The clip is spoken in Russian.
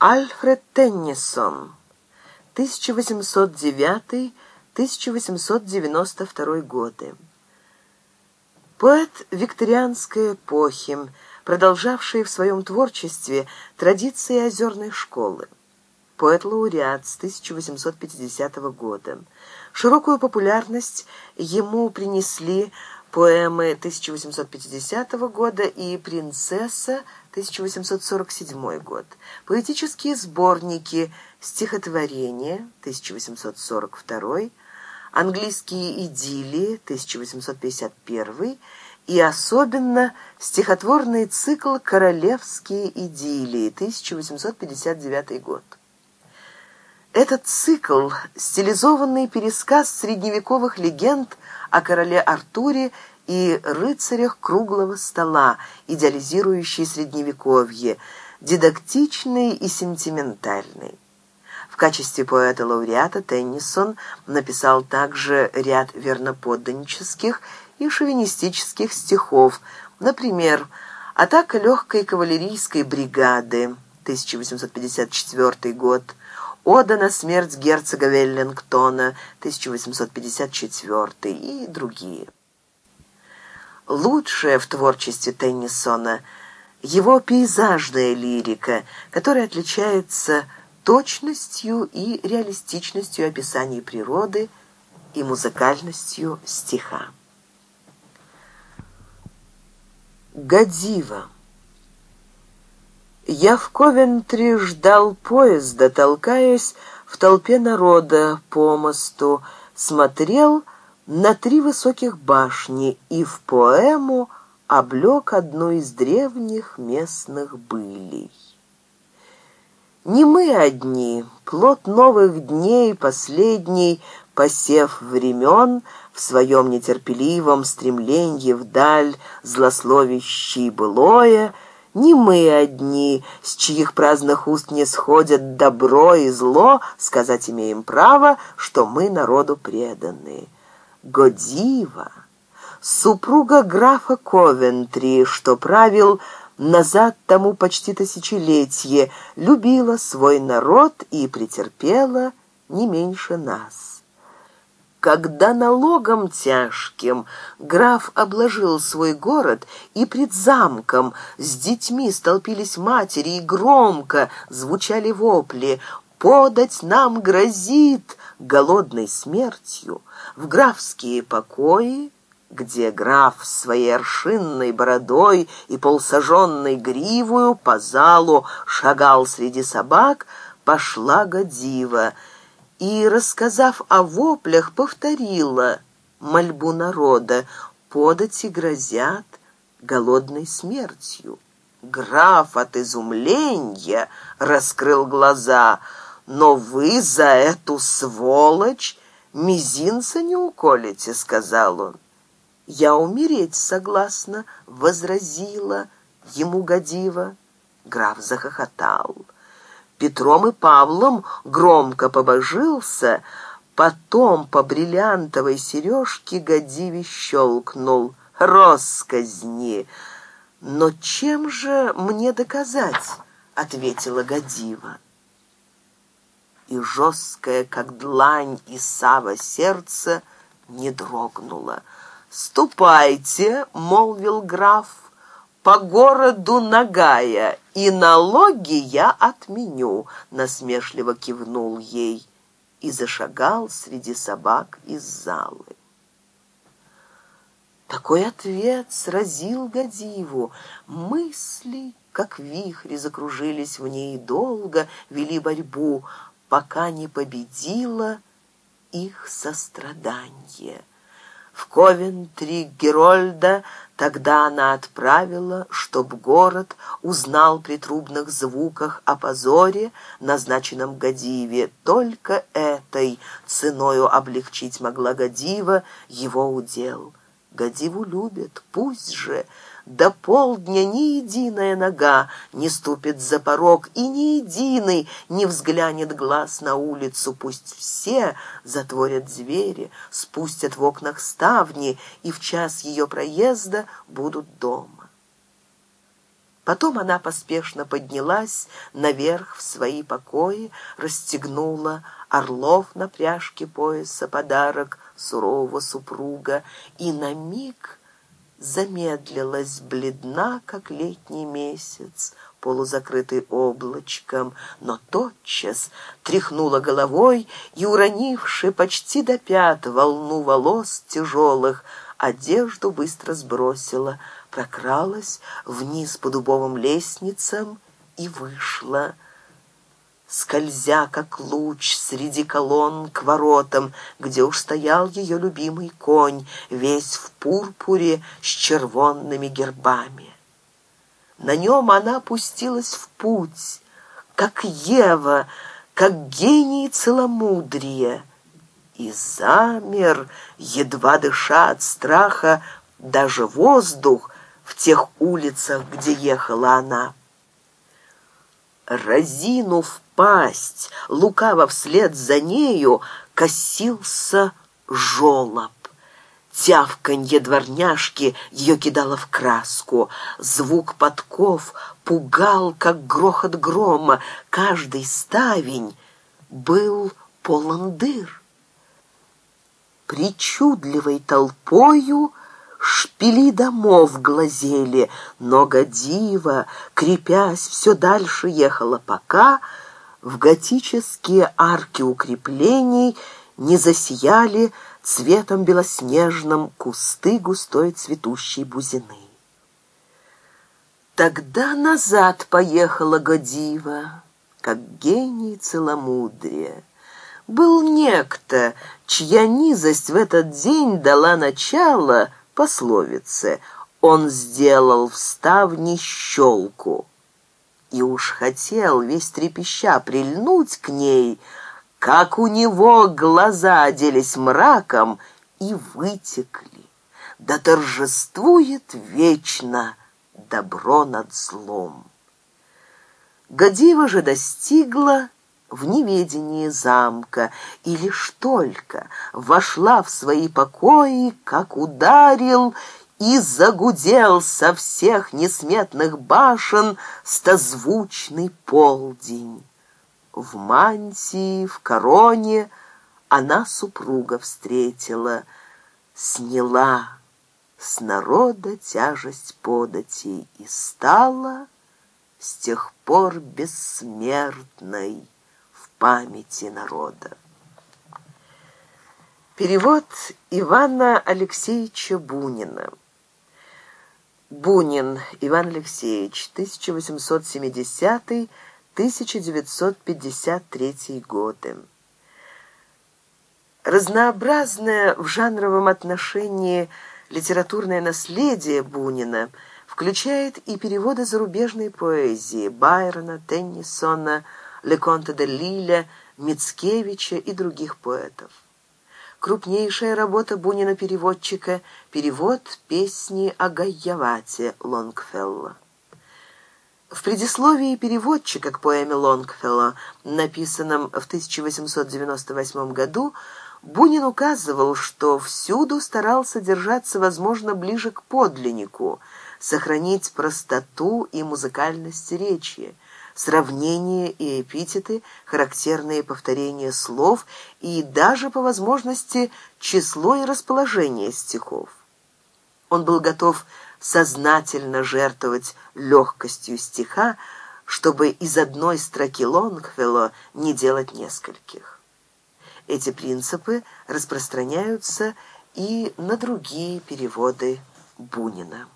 Альфред Теннисон, 1809-1892 годы. Поэт викторианской эпохи, продолжавший в своем творчестве традиции озерной школы. Поэт-лауреат с 1850 года. Широкую популярность ему принесли поэмы 1850 года и «Принцесса» 1847 год, поэтические сборники «Стихотворение» 1842, «Английские идиллии» 1851 и особенно стихотворный цикл «Королевские идиллии» 1859 год. Этот цикл – стилизованный пересказ средневековых легенд о короле Артуре и рыцарях круглого стола, идеализирующий средневековье, дидактичный и сентиментальный. В качестве поэта-лауреата Теннисон написал также ряд верноподданнических и шовинистических стихов, например, «Атака легкой кавалерийской бригады» 1854 год, Ода на смерть герцога Веллингтона 1854 и другие. Лучшее в творчестве Теннисона – его пейзажная лирика, которая отличается точностью и реалистичностью описаний природы и музыкальностью стиха. Годзива я в Ковентри ждал поезда, толкаясь в толпе народа по мосту, смотрел на три высоких башни и в поэму облег одну из древних местных былей. Не мы одни, плод новых дней, последний посев времен, в своем нетерпеливом стремлении вдаль, злословящий былое — не мы одни, с чьих праздных уст не сходят добро и зло, сказать имеем право, что мы народу преданы. Годива, супруга графа Ковентри, что правил назад тому почти тысячелетие, любила свой народ и претерпела не меньше нас. Когда налогом тяжким граф обложил свой город, и пред замком с детьми столпились матери, и громко звучали вопли «Подать нам грозит голодной смертью!» В графские покои, где граф своей оршинной бородой и полсаженной гривою по залу шагал среди собак, пошла Годива — и, рассказав о воплях, повторила мольбу народа «Подати грозят голодной смертью». Граф от изумления раскрыл глаза, но вы за эту сволочь мизинца не уколите, сказал он. Я умереть согласна, возразила ему Годива. Граф захохотал. Петром и Павлом громко побожился, потом по бриллиантовой сережке Гадиве щелкнул. «Росказни!» «Но чем же мне доказать?» — ответила Гадива. И жесткое, как длань и сава сердце не дрогнуло. «Ступайте!» — молвил граф по городу Нагая, и налоги я отменю», — насмешливо кивнул ей и зашагал среди собак из залы. Такой ответ сразил Гадиву. Мысли, как вихри, закружились в ней долго, вели борьбу, пока не победила их сострадание в Ковентри Герольда, тогда она отправила, чтоб город узнал при трубных звуках о позоре, назначенном Гадиве. Только этой ценою облегчить могла Гадива его удел. Гадиву любят, пусть же до полдня ни единая нога не ступит за порог, и ни единый не взглянет глаз на улицу. Пусть все затворят двери, спустят в окнах ставни, и в час ее проезда будут дома. Потом она поспешно поднялась наверх в свои покои, расстегнула орлов на пряжке пояса подарок сурового супруга и на миг замедлилась, бледна, как летний месяц, полузакрытый облачком, но тотчас тряхнула головой и, уронивши почти до пят волну волос тяжелых, одежду быстро сбросила, прокралась вниз по дубовым лестницам и вышла скользя, как луч, среди колонн к воротам, где уж стоял ее любимый конь, весь в пурпуре с червонными гербами. На нем она опустилась в путь, как Ева, как гений целомудрия, и замер, едва дыша от страха, даже воздух в тех улицах, где ехала она разинув пасть, лукаво вслед за нею косился жолоб. Тявканье дворняжки ее кидало в краску. Звук подков пугал, как грохот грома. Каждый ставень был полон дыр. Причудливой толпою — Шпили домов глазели, но дива, крепясь, все дальше ехала, пока в готические арки укреплений не засияли цветом белоснежным кусты густой цветущей бузины. Тогда назад поехала Годива, как гений целомудрия. Был некто, чья низость в этот день дала начало — пословице «Он сделал в ставне щелку» и уж хотел, весь трепеща, прильнуть к ней, как у него глаза оделись мраком и вытекли. Да торжествует вечно добро над злом. Гадива же достигла в неведении замка, и лишь только вошла в свои покои, как ударил и загудел со всех несметных башен стозвучный полдень. В мантии, в короне она супруга встретила, сняла с народа тяжесть податей и стала с тех пор бессмертной памяти народа. Перевод Ивана Алексеевича Бунина. Бунин Иван Алексеевич, 1870-1953 годы. Разнообразное в жанровом отношении литературное наследие Бунина включает и переводы зарубежной поэзии Байрона, Теннисона, Бунина, Леконта де Лиля, Мицкевича и других поэтов. Крупнейшая работа Бунина-переводчика – перевод песни о Гайявате Лонгфелла. В предисловии переводчика к поэме Лонгфелла, написанном в 1898 году, Бунин указывал, что всюду старался держаться, возможно, ближе к подлиннику, сохранить простоту и музыкальность речи, сравнения и эпитеты, характерные повторения слов и даже, по возможности, число и расположение стихов. Он был готов сознательно жертвовать легкостью стиха, чтобы из одной строки Лонгфелло не делать нескольких. Эти принципы распространяются и на другие переводы Бунина.